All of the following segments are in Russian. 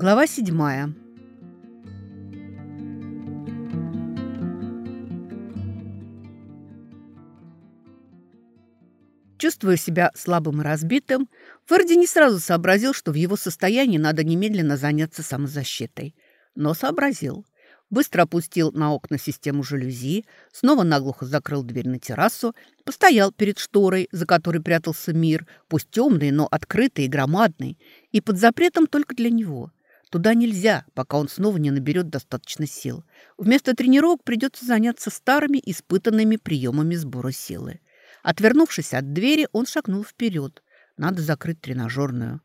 Глава седьмая. Чувствуя себя слабым и разбитым, Ферди не сразу сообразил, что в его состоянии надо немедленно заняться самозащитой. Но сообразил. Быстро опустил на окна систему жалюзи, снова наглухо закрыл дверь на террасу, постоял перед шторой, за которой прятался мир, пусть темный, но открытый и громадный, и под запретом только для него. Туда нельзя, пока он снова не наберет достаточно сил. Вместо тренировок придется заняться старыми испытанными приемами сбора силы. Отвернувшись от двери, он шагнул вперед. Надо закрыть тренажерную.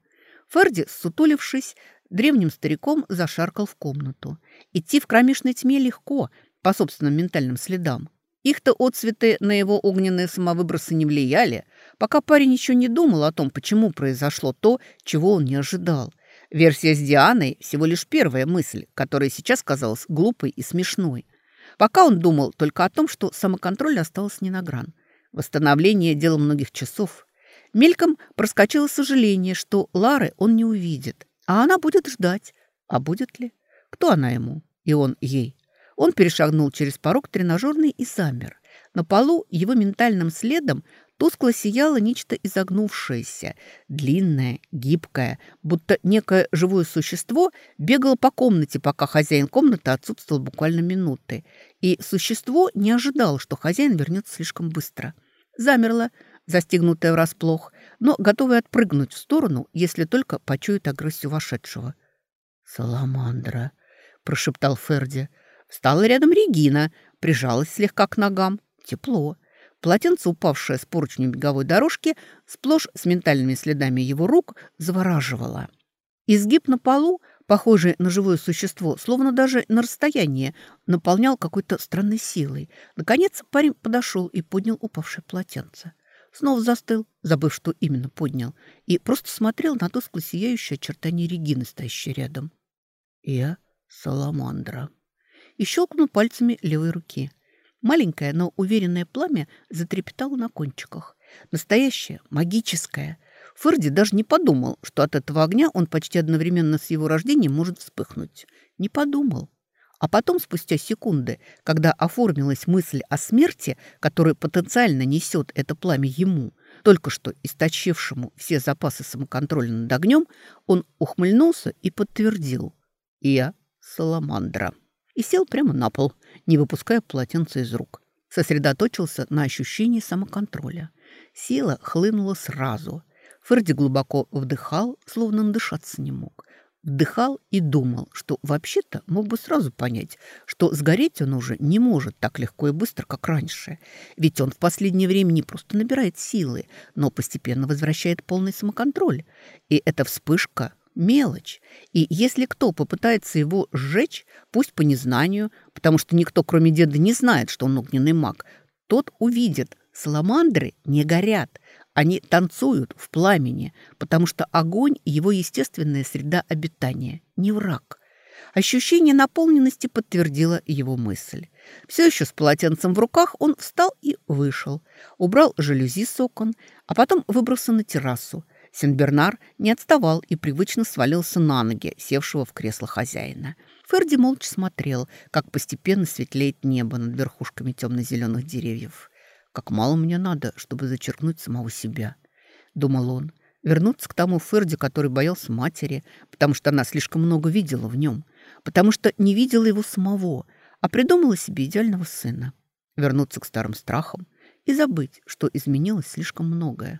Ферди, сутулившись, древним стариком зашаркал в комнату. Идти в кромешной тьме легко, по собственным ментальным следам. Их-то отцветы на его огненные самовыбросы не влияли, пока парень еще не думал о том, почему произошло то, чего он не ожидал. Версия с Дианой – всего лишь первая мысль, которая сейчас казалась глупой и смешной. Пока он думал только о том, что самоконтроль остался не на гран. Восстановление – дело многих часов. Мельком проскочило сожаление, что Лары он не увидит, а она будет ждать. А будет ли? Кто она ему? И он ей. Он перешагнул через порог тренажерный и замер. На полу его ментальным следом тускло сияло нечто изогнувшееся, длинное, гибкое, будто некое живое существо бегало по комнате, пока хозяин комнаты отсутствовал буквально минуты. И существо не ожидало, что хозяин вернется слишком быстро. Замерло, застигнутая врасплох, но готовая отпрыгнуть в сторону, если только почует агрессию вошедшего. «Саламандра», — прошептал Ферди. Встала рядом Регина, прижалась слегка к ногам. Тепло. Полотенце, упавшее с поручнем беговой дорожки, сплошь с ментальными следами его рук, завораживало. Изгиб на полу, похожий на живое существо, словно даже на расстоянии, наполнял какой-то странной силой. Наконец парень подошел и поднял упавшее полотенце. Снова застыл, забыв, что именно поднял, и просто смотрел на тускло сияющее очертание Регины, стоящей рядом. «Я Саламандра». И щелкнул пальцами левой руки. Маленькое, но уверенное пламя затрепетало на кончиках. Настоящее, магическое. Ферди даже не подумал, что от этого огня он почти одновременно с его рождением может вспыхнуть. Не подумал. А потом, спустя секунды, когда оформилась мысль о смерти, которую потенциально несет это пламя ему, только что источившему все запасы самоконтроля над огнем, он ухмыльнулся и подтвердил «Я Саламандра» и сел прямо на пол, не выпуская полотенца из рук. Сосредоточился на ощущении самоконтроля. Сила хлынула сразу. Ферди глубоко вдыхал, словно надышаться не мог. Вдыхал и думал, что вообще-то мог бы сразу понять, что сгореть он уже не может так легко и быстро, как раньше. Ведь он в последнее время не просто набирает силы, но постепенно возвращает полный самоконтроль. И эта вспышка – мелочь. И если кто попытается его сжечь, пусть по незнанию, потому что никто, кроме деда, не знает, что он огненный маг, тот увидит, саламандры не горят, они танцуют в пламени, потому что огонь – его естественная среда обитания, не враг. Ощущение наполненности подтвердило его мысль. Все еще с полотенцем в руках он встал и вышел. Убрал жалюзи с окон, а потом выбрался на террасу. Сенбернар не отставал и привычно свалился на ноги, севшего в кресло хозяина. Ферди молча смотрел, как постепенно светлеет небо над верхушками темно-зеленых деревьев. Как мало мне надо, чтобы зачеркнуть самого себя, думал он. Вернуться к тому Ферди, который боялся матери, потому что она слишком много видела в нем, потому что не видела его самого, а придумала себе идеального сына. Вернуться к старым страхам и забыть, что изменилось слишком многое.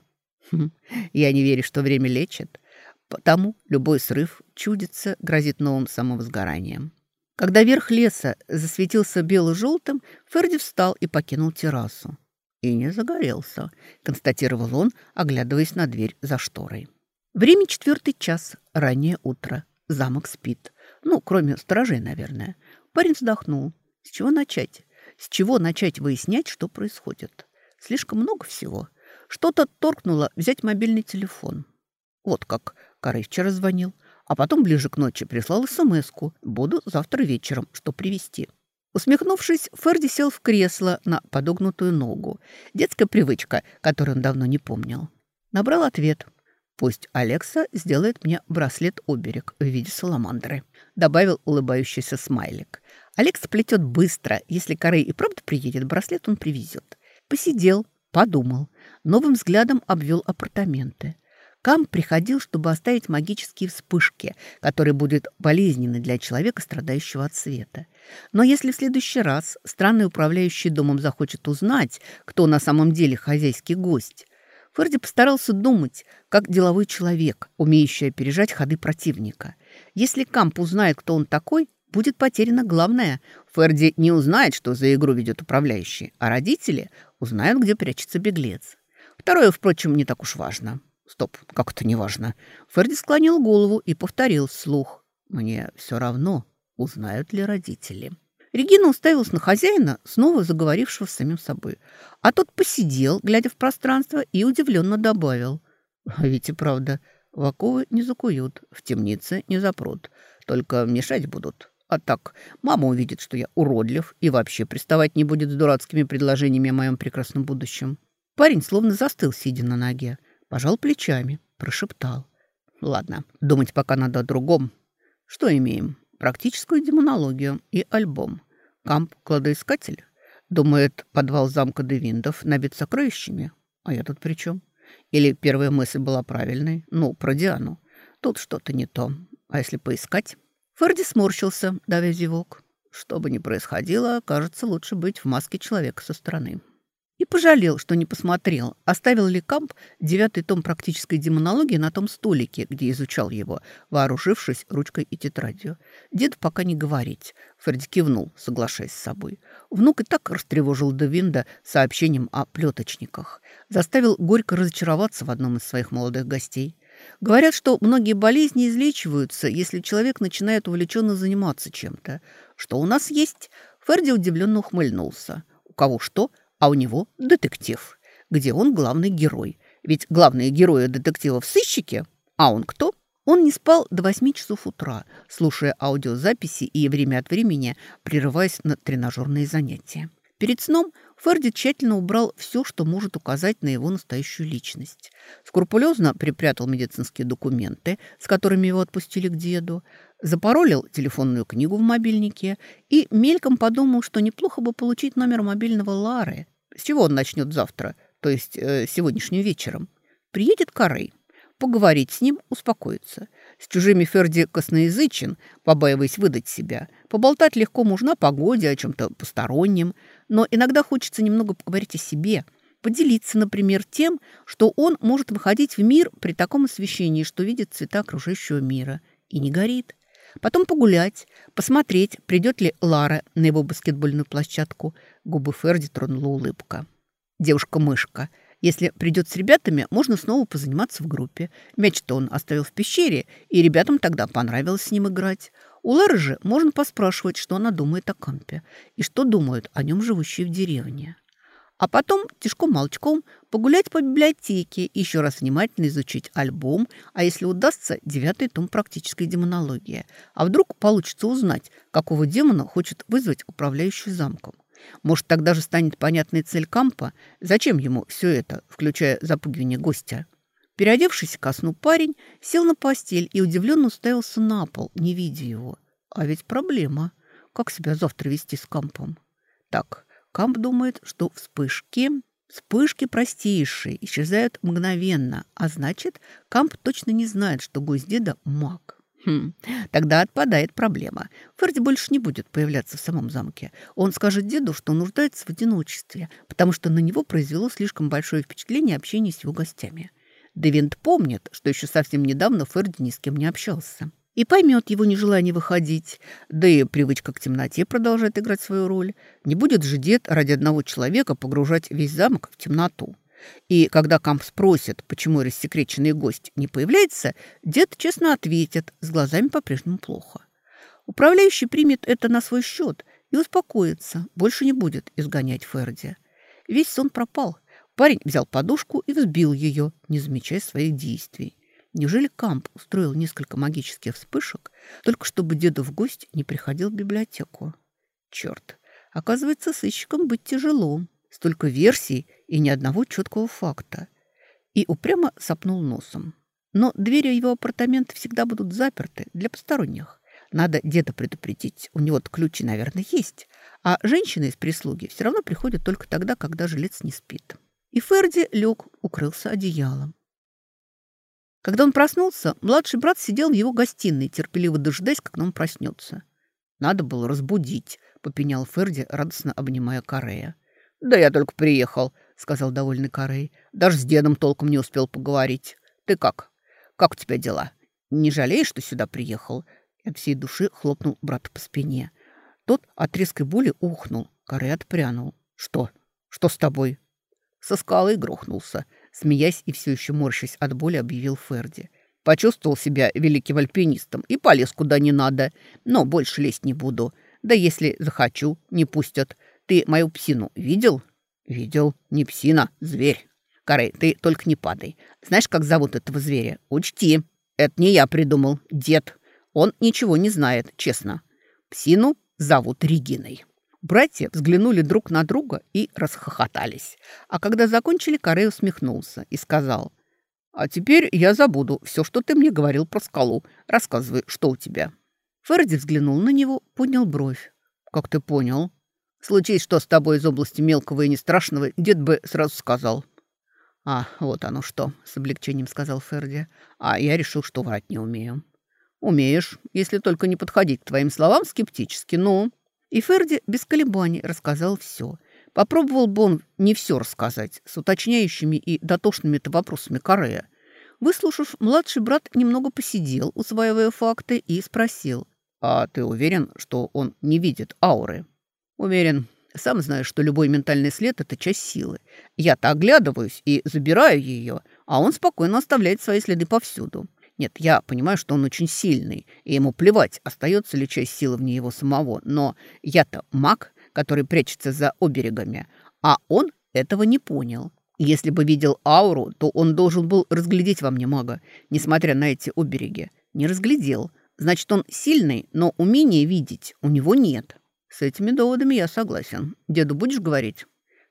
Хм, я не верю, что время лечит, потому любой срыв чудится, грозит новым самовозгоранием. Когда верх леса засветился бело-желтым, Ферди встал и покинул террасу. «И не загорелся», — констатировал он, оглядываясь на дверь за шторой. Время четвертый час, раннее утро. Замок спит. Ну, кроме сторожей, наверное. Парень вздохнул. С чего начать? С чего начать выяснять, что происходит? Слишком много всего. Что-то торкнуло взять мобильный телефон. Вот как. Карый вчера звонил. А потом ближе к ночи прислал смс -ку. Буду завтра вечером, что привезти. Усмехнувшись, Ферди сел в кресло на подогнутую ногу. Детская привычка, которую он давно не помнил. Набрал ответ. Пусть Алекса сделает мне браслет-оберег в виде саламандры», — добавил улыбающийся смайлик. «Алекса плетет быстро. Если Корей и правда приедет, браслет он привезет». Посидел, подумал, новым взглядом обвел апартаменты. Кам приходил, чтобы оставить магические вспышки, которые будут болезненны для человека, страдающего от света. Но если в следующий раз странный управляющий домом захочет узнать, кто на самом деле хозяйский гость, Ферди постарался думать, как деловой человек, умеющий опережать ходы противника. Если Камп узнает, кто он такой, будет потеряно главное. Ферди не узнает, что за игру ведет управляющий, а родители узнают, где прячется беглец. Второе, впрочем, не так уж важно. Стоп, как это не важно? Ферди склонил голову и повторил вслух. Мне все равно, узнают ли родители. Регина уставилась на хозяина, снова заговорившего с самим собой. А тот посидел, глядя в пространство, и удивленно добавил. «А ведь и правда, в не закуют, в темнице не запрут, только мешать будут. А так, мама увидит, что я уродлив и вообще приставать не будет с дурацкими предложениями о моем прекрасном будущем». Парень словно застыл, сидя на ноге, пожал плечами, прошептал. «Ладно, думать пока надо о другом. Что имеем? практическую демонологию и альбом. Камп кладоискатель. Думает, подвал замка Девиндов набит сокровищами. А я тут при чем? Или первая мысль была правильной? Ну, про Диану. Тут что-то не то. А если поискать? Ферди сморщился, давя зевок. Что бы ни происходило, кажется, лучше быть в маске человека со стороны. И пожалел, что не посмотрел, оставил ли Камп девятый том практической демонологии на том столике, где изучал его, вооружившись ручкой и тетрадью. Дед пока не говорить. Фредди кивнул, соглашаясь с собой. Внук и так растревожил Девинда сообщением о плеточниках. Заставил горько разочароваться в одном из своих молодых гостей. Говорят, что многие болезни излечиваются, если человек начинает увлеченно заниматься чем-то. Что у нас есть? Ферди удивленно ухмыльнулся. У кого что – а у него детектив, где он главный герой. Ведь главные герои детективов сыщики. А он кто? Он не спал до восьми часов утра, слушая аудиозаписи и время от времени прерываясь на тренажерные занятия. Перед сном Ферди тщательно убрал все, что может указать на его настоящую личность. Скрупулезно припрятал медицинские документы, с которыми его отпустили к деду, запаролил телефонную книгу в мобильнике и мельком подумал, что неплохо бы получить номер мобильного Лары, с чего он начнет завтра, то есть э, сегодняшним вечером? Приедет Карей. Поговорить с ним, успокоиться. С чужими Ферди косноязычен, побаиваясь выдать себя. Поболтать легко можно о погоде, о чем-то постороннем. Но иногда хочется немного поговорить о себе. Поделиться, например, тем, что он может выходить в мир при таком освещении, что видит цвета окружающего мира. И не горит. Потом погулять, посмотреть, придет ли Лара на его баскетбольную площадку. Губы Ферди тронула улыбка. Девушка-мышка. Если придет с ребятами, можно снова позаниматься в группе. Мяч-то он оставил в пещере, и ребятам тогда понравилось с ним играть. У Лары же можно поспрашивать, что она думает о кампе и что думают о нем живущие в деревне. А потом тяжком-молчком погулять по библиотеке, еще раз внимательно изучить альбом, а если удастся, девятый том практической демонологии. А вдруг получится узнать, какого демона хочет вызвать управляющий замком. Может, тогда же станет понятной цель Кампа, зачем ему все это, включая запугивание гостя. Переодевшись ко сну парень сел на постель и удивленно уставился на пол, не видя его. А ведь проблема. Как себя завтра вести с Кампом? Так, Камп думает, что вспышки... Вспышки простейшие, исчезают мгновенно, а значит, Камп точно не знает, что гость деда – маг. Хм, тогда отпадает проблема. Ферди больше не будет появляться в самом замке. Он скажет деду, что нуждается в одиночестве, потому что на него произвело слишком большое впечатление общения с его гостями. Девинт помнит, что еще совсем недавно Ферди ни с кем не общался и поймет его нежелание выходить. Да и привычка к темноте продолжает играть свою роль. Не будет же дед ради одного человека погружать весь замок в темноту. И когда Камп спросит, почему рассекреченный гость не появляется, дед честно ответит, с глазами по-прежнему плохо. Управляющий примет это на свой счет и успокоится, больше не будет изгонять Ферди. Весь сон пропал. Парень взял подушку и взбил ее, не замечая своих действий. Неужели Камп устроил несколько магических вспышек, только чтобы деду в гость не приходил в библиотеку? Черт, оказывается, сыщикам быть тяжело. Столько версий и ни одного четкого факта. И упрямо сопнул носом. Но двери его апартамента всегда будут заперты для посторонних. Надо деда предупредить, у него-то ключи, наверное, есть. А женщины из прислуги все равно приходят только тогда, когда жилец не спит. И Ферди лег, укрылся одеялом. Когда он проснулся, младший брат сидел в его гостиной, терпеливо дожидаясь, когда он проснется. «Надо было разбудить», — попенял Ферди, радостно обнимая Корея. «Да я только приехал», — сказал довольный Корей. «Даже с дедом толком не успел поговорить. Ты как? Как у тебя дела? Не жалеешь, что сюда приехал?» И от всей души хлопнул брата по спине. Тот от резкой боли ухнул. Корей отпрянул. «Что? Что с тобой?» Со скалы грохнулся. Смеясь и все еще морщась от боли, объявил Ферди. Почувствовал себя великим альпинистом и полез куда не надо. Но больше лезть не буду. Да если захочу, не пустят. Ты мою псину видел? Видел. Не псина, зверь. Карей, ты только не падай. Знаешь, как зовут этого зверя? Учти. Это не я придумал. Дед. Он ничего не знает, честно. Псину зовут Региной. Братья взглянули друг на друга и расхохотались. А когда закончили, Карей усмехнулся и сказал, «А теперь я забуду все, что ты мне говорил про скалу. Рассказывай, что у тебя». Ферди взглянул на него, поднял бровь. «Как ты понял?» «Случись, что с тобой из области мелкого и нестрашного, дед бы сразу сказал». «А, вот оно что», — с облегчением сказал Ферди. «А я решил, что врать не умею». «Умеешь, если только не подходить к твоим словам скептически, ну...» И Ферди без колебаний рассказал все. Попробовал бы он не все рассказать, с уточняющими и дотошными-то вопросами Корея. Выслушав, младший брат немного посидел, усваивая факты, и спросил. «А ты уверен, что он не видит ауры?» «Уверен. Сам знаешь, что любой ментальный след – это часть силы. Я-то оглядываюсь и забираю ее, а он спокойно оставляет свои следы повсюду. Нет, я понимаю, что он очень сильный, и ему плевать, остается ли часть силы вне его самого, но я-то маг, который прячется за оберегами, а он этого не понял. Если бы видел ауру, то он должен был разглядеть во мне мага, несмотря на эти обереги. Не разглядел. Значит, он сильный, но умения видеть у него нет. С этими доводами я согласен. Деду будешь говорить?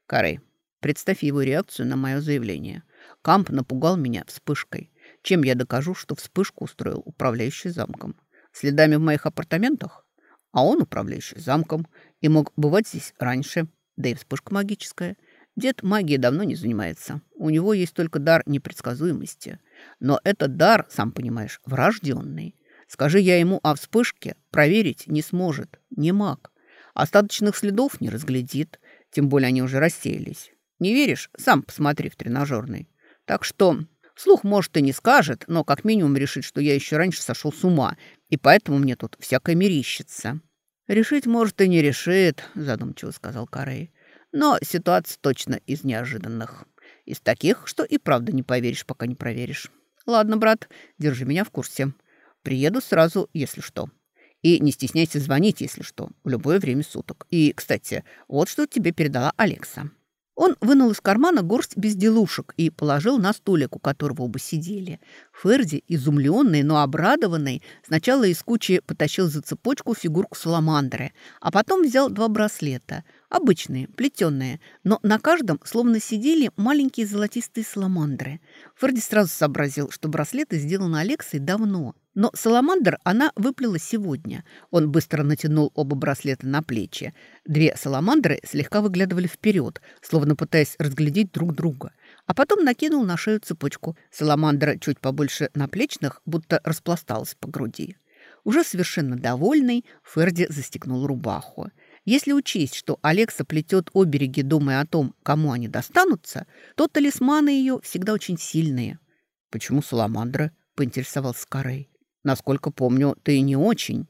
Карей, представь его реакцию на мое заявление. Камп напугал меня вспышкой. Чем я докажу, что вспышку устроил управляющий замком? Следами в моих апартаментах? А он управляющий замком и мог бывать здесь раньше. Да и вспышка магическая. Дед магией давно не занимается. У него есть только дар непредсказуемости. Но этот дар, сам понимаешь, врожденный. Скажи я ему о вспышке, проверить не сможет. Не маг. Остаточных следов не разглядит. Тем более они уже рассеялись. Не веришь? Сам посмотри в тренажерный. Так что Слух, может, и не скажет, но как минимум решит, что я еще раньше сошел с ума, и поэтому мне тут всякое мерещится». «Решить, может, и не решит», — задумчиво сказал Карей. «Но ситуация точно из неожиданных. Из таких, что и правда не поверишь, пока не проверишь. Ладно, брат, держи меня в курсе. Приеду сразу, если что. И не стесняйся звонить, если что, в любое время суток. И, кстати, вот что тебе передала Алекса». Он вынул из кармана горсть безделушек и положил на столик, у которого оба сидели. Ферди, изумленный, но обрадованный, сначала из кучи потащил за цепочку фигурку саламандры, а потом взял два браслета. Обычные, плетеные, но на каждом словно сидели маленькие золотистые саламандры. Ферди сразу сообразил, что браслеты сделаны Алексой давно – но саламандр она выплела сегодня. Он быстро натянул оба браслета на плечи. Две саламандры слегка выглядывали вперед, словно пытаясь разглядеть друг друга. А потом накинул на шею цепочку. Саламандра чуть побольше наплечных, будто распласталась по груди. Уже совершенно довольный, Ферди застегнул рубаху. Если учесть, что Алекса плетет обереги, думая о том, кому они достанутся, то талисманы ее всегда очень сильные. «Почему саламандра?» — поинтересовался Карей. Насколько помню, ты не очень.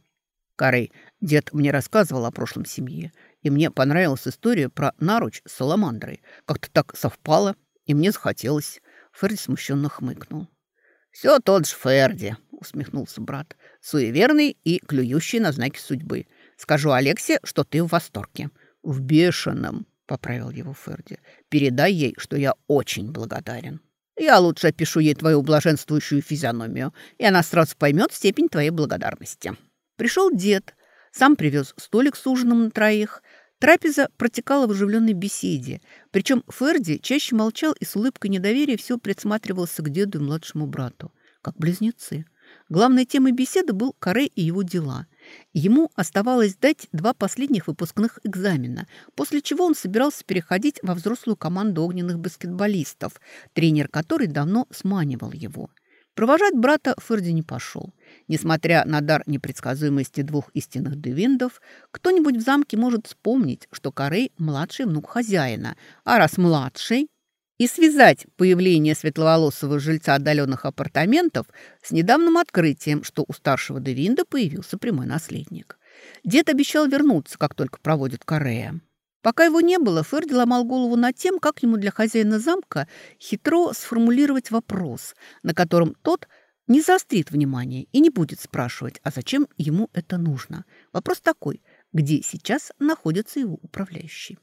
Карей, дед мне рассказывал о прошлом семье, и мне понравилась история про наруч с саламандрой. Как-то так совпало, и мне захотелось. Ферди смущенно хмыкнул. «Все тот же Ферди», — усмехнулся брат, «суеверный и клюющий на знаки судьбы. Скажу Алексе, что ты в восторге». «В бешеном», — поправил его Ферди. «Передай ей, что я очень благодарен». Я лучше опишу ей твою блаженствующую физиономию, и она сразу поймет степень твоей благодарности. Пришел дед, сам привез столик с ужином на троих. Трапеза протекала в оживленной беседе. Причем Ферди чаще молчал и с улыбкой недоверия все присматривался к деду и младшему брату. как близнецы. Главной темой беседы был Каре и его дела. Ему оставалось дать два последних выпускных экзамена, после чего он собирался переходить во взрослую команду огненных баскетболистов, тренер которой давно сманивал его. Провожать брата Ферди не пошел. Несмотря на дар непредсказуемости двух истинных девиндов, кто-нибудь в замке может вспомнить, что Карей – младший внук хозяина, а раз младший, и связать появление светловолосого жильца отдаленных апартаментов с недавним открытием, что у старшего Девинда появился прямой наследник. Дед обещал вернуться, как только проводит Корея. Пока его не было, Ферди ломал голову над тем, как ему для хозяина замка хитро сформулировать вопрос, на котором тот не заострит внимание и не будет спрашивать, а зачем ему это нужно. Вопрос такой, где сейчас находится его управляющий.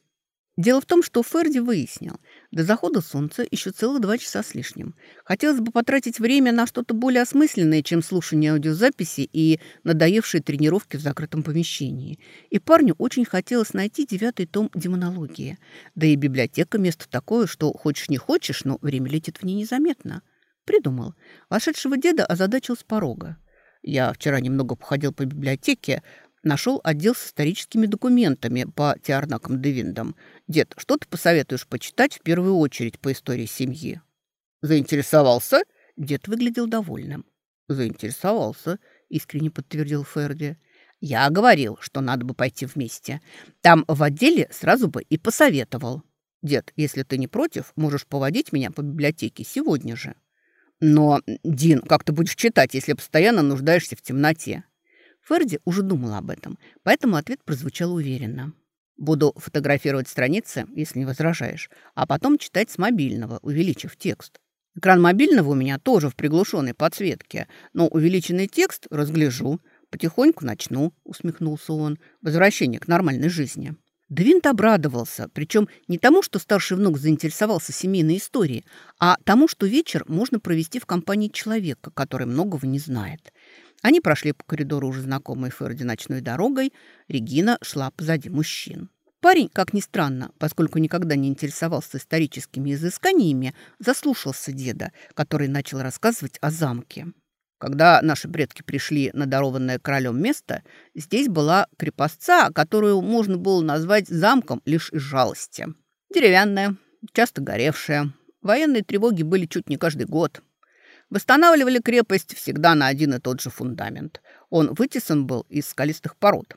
Дело в том, что Ферди выяснил, до захода солнца еще целых два часа с лишним. Хотелось бы потратить время на что-то более осмысленное, чем слушание аудиозаписи и надоевшие тренировки в закрытом помещении. И парню очень хотелось найти девятый том демонологии. Да и библиотека место такое, что хочешь не хочешь, но время летит в ней незаметно. Придумал. Вошедшего деда озадачил с порога. Я вчера немного походил по библиотеке, Нашел отдел с историческими документами по Тиарнакам Девиндам. Дед, что ты посоветуешь почитать в первую очередь по истории семьи? Заинтересовался? Дед выглядел довольным. Заинтересовался, искренне подтвердил Ферди. Я говорил, что надо бы пойти вместе. Там в отделе сразу бы и посоветовал. Дед, если ты не против, можешь поводить меня по библиотеке сегодня же. Но, Дин, как ты будешь читать, если постоянно нуждаешься в темноте? Ферди уже думал об этом, поэтому ответ прозвучал уверенно. «Буду фотографировать страницы, если не возражаешь, а потом читать с мобильного, увеличив текст. Экран мобильного у меня тоже в приглушенной подсветке, но увеличенный текст разгляжу, потихоньку начну», — усмехнулся он. «Возвращение к нормальной жизни». Двинт обрадовался, причем не тому, что старший внук заинтересовался семейной историей, а тому, что вечер можно провести в компании человека, который многого не знает. Они прошли по коридору уже знакомой Ферди ночной дорогой. Регина шла позади мужчин. Парень, как ни странно, поскольку никогда не интересовался историческими изысканиями, заслушался деда, который начал рассказывать о замке. Когда наши предки пришли на дарованное королем место, здесь была крепостца, которую можно было назвать замком лишь из жалости. Деревянная, часто горевшая. Военные тревоги были чуть не каждый год. Восстанавливали крепость всегда на один и тот же фундамент. Он вытесан был из скалистых пород.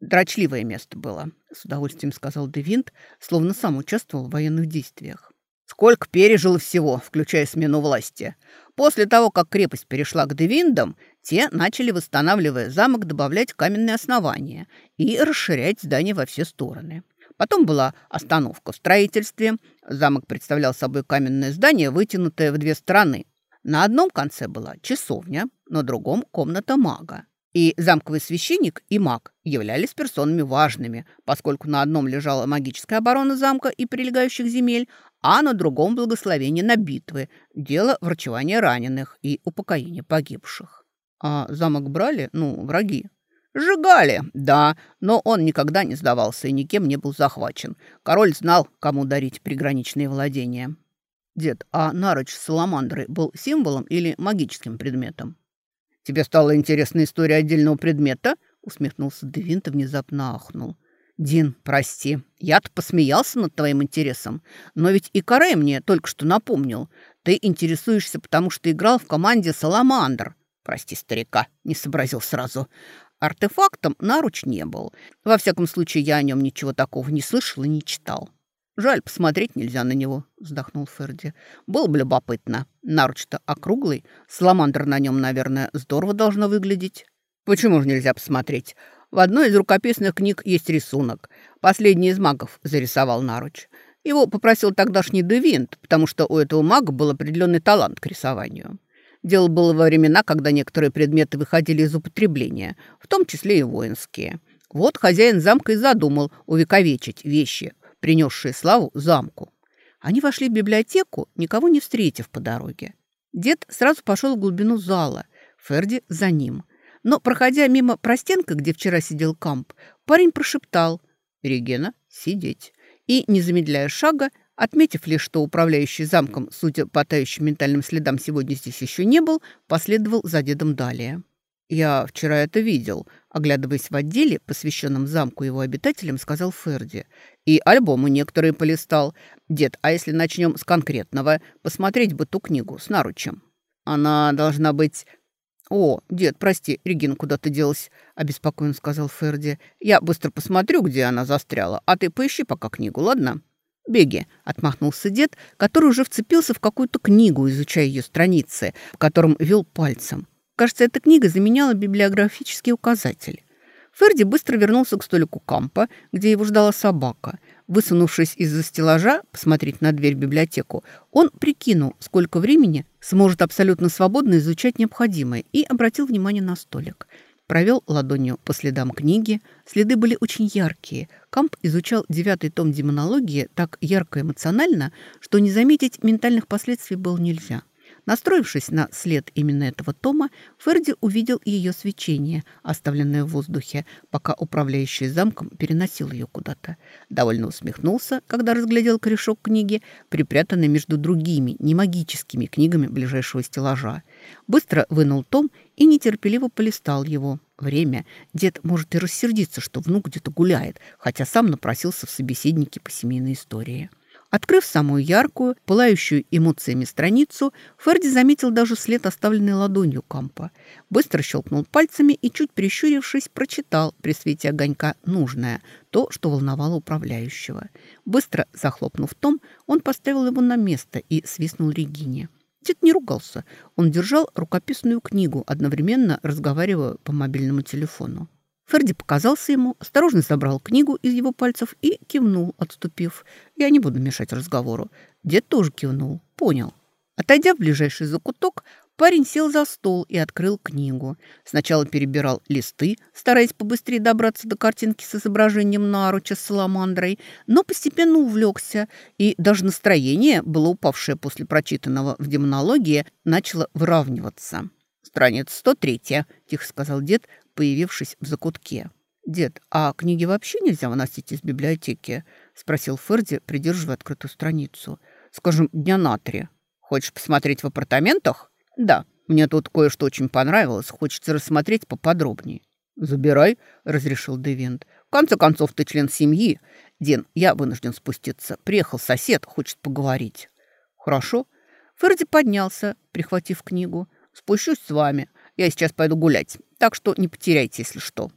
Дрочливое место было, с удовольствием сказал Девинт, словно сам участвовал в военных действиях. Сколько пережил всего, включая смену власти. После того, как крепость перешла к Девиндам, те начали, восстанавливая замок, добавлять каменные основания и расширять здание во все стороны. Потом была остановка в строительстве. Замок представлял собой каменное здание, вытянутое в две стороны, на одном конце была часовня, на другом – комната мага. И замковый священник и маг являлись персонами важными, поскольку на одном лежала магическая оборона замка и прилегающих земель, а на другом – благословение на битвы, дело врачевания раненых и упокоения погибших. А замок брали, ну, враги. Сжигали, да, но он никогда не сдавался и никем не был захвачен. Король знал, кому дарить приграничные владения. Дед, а наруч саламандры был символом или магическим предметом? Тебе стала интересна история отдельного предмета? Усмехнулся Девинт и внезапно ахнул. «Дин, прости, я-то посмеялся над твоим интересом, но ведь и Карай мне только что напомнил. Ты интересуешься, потому что играл в команде «Саламандр». Прости, старика, не сообразил сразу. Артефактом наруч не был. Во всяком случае, я о нем ничего такого не слышал и не читал. «Жаль, посмотреть нельзя на него», — вздохнул Ферди. «Было бы любопытно. Наруч-то округлый. Саламандр на нем, наверное, здорово должно выглядеть». «Почему же нельзя посмотреть? В одной из рукописных книг есть рисунок. Последний из магов зарисовал Наруч. Его попросил тогдашний Девинт, потому что у этого мага был определенный талант к рисованию. Дело было во времена, когда некоторые предметы выходили из употребления, в том числе и воинские. Вот хозяин замка и задумал увековечить вещи, принесшие славу замку. Они вошли в библиотеку, никого не встретив по дороге. Дед сразу пошел в глубину зала, Ферди за ним. Но, проходя мимо простенка, где вчера сидел Камп, парень прошептал «Регена, сидеть!» и, не замедляя шага, Отметив лишь, что управляющий замком, судя по тающим ментальным следам, сегодня здесь еще не был, последовал за дедом далее. «Я вчера это видел», — оглядываясь в отделе, посвященном замку его обитателям, сказал Ферди. «И альбомы некоторые полистал. Дед, а если начнем с конкретного? Посмотреть бы ту книгу с наручем». «Она должна быть...» «О, дед, прости, Регина куда-то делась», — обеспокоенно сказал Ферди. «Я быстро посмотрю, где она застряла, а ты поищи пока книгу, ладно?» «Беги», — отмахнулся дед, который уже вцепился в какую-то книгу, изучая ее страницы, по которым вел пальцем. Кажется, эта книга заменяла библиографический указатель. Ферди быстро вернулся к столику Кампа, где его ждала собака. Высунувшись из-за стеллажа, посмотреть на дверь в библиотеку, он прикинул, сколько времени сможет абсолютно свободно изучать необходимое, и обратил внимание на столик. Провел ладонью по следам книги. Следы были очень яркие. Камп изучал девятый том демонологии так ярко эмоционально, что не заметить ментальных последствий было нельзя. Настроившись на след именно этого тома, Ферди увидел ее свечение, оставленное в воздухе, пока управляющий замком переносил ее куда-то. Довольно усмехнулся, когда разглядел корешок книги, припрятанный между другими, немагическими книгами ближайшего стеллажа. Быстро вынул том и нетерпеливо полистал его. Время. Дед может и рассердиться, что внук где-то гуляет, хотя сам напросился в собеседнике по семейной истории. Открыв самую яркую, пылающую эмоциями страницу, Ферди заметил даже след, оставленный ладонью Кампа. Быстро щелкнул пальцами и, чуть прищурившись, прочитал при свете огонька нужное, то, что волновало управляющего. Быстро захлопнув том, он поставил его на место и свистнул Регине. Дед не ругался. Он держал рукописную книгу, одновременно разговаривая по мобильному телефону. Ферди показался ему, осторожно забрал книгу из его пальцев и кивнул, отступив. «Я не буду мешать разговору». Дед тоже кивнул. «Понял». Отойдя в ближайший закуток, парень сел за стол и открыл книгу. Сначала перебирал листы, стараясь побыстрее добраться до картинки с изображением наруча с саламандрой, но постепенно увлекся, и даже настроение, было упавшее после прочитанного в демонологии, начало выравниваться. «Страница 103», — тихо сказал дед, появившись в закутке. «Дед, а книги вообще нельзя выносить из библиотеки?» — спросил Ферди, придерживая открытую страницу. «Скажем, дня на три. Хочешь посмотреть в апартаментах?» «Да, мне тут кое-что очень понравилось. Хочется рассмотреть поподробнее». «Забирай», — разрешил Девент. «В конце концов, ты член семьи. Ден, я вынужден спуститься. Приехал сосед, хочет поговорить». «Хорошо». Ферди поднялся, прихватив книгу. «Спущусь с вами. Я сейчас пойду гулять, так что не потеряйте, если что».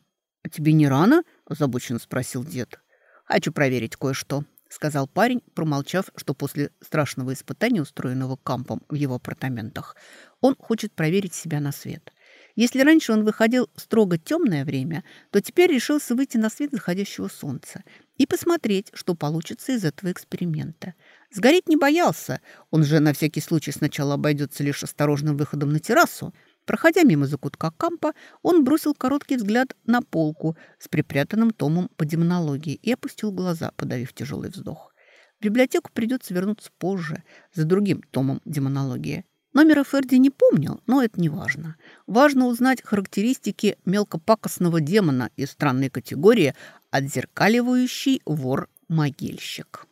«А тебе не рано?» – озабоченно спросил дед. «Хочу проверить кое-что», – сказал парень, промолчав, что после страшного испытания, устроенного кампом в его апартаментах, он хочет проверить себя на свет. Если раньше он выходил строго темное время, то теперь решился выйти на свет заходящего солнца и посмотреть, что получится из этого эксперимента. Сгореть не боялся, он же на всякий случай сначала обойдется лишь осторожным выходом на террасу, Проходя мимо закутка кампа, он бросил короткий взгляд на полку с припрятанным томом по демонологии и опустил глаза, подавив тяжелый вздох. В библиотеку придется вернуться позже, за другим томом демонологии. Номера Ферди не помнил, но это не важно. Важно узнать характеристики мелкопакостного демона из странной категории «отзеркаливающий вор-могильщик».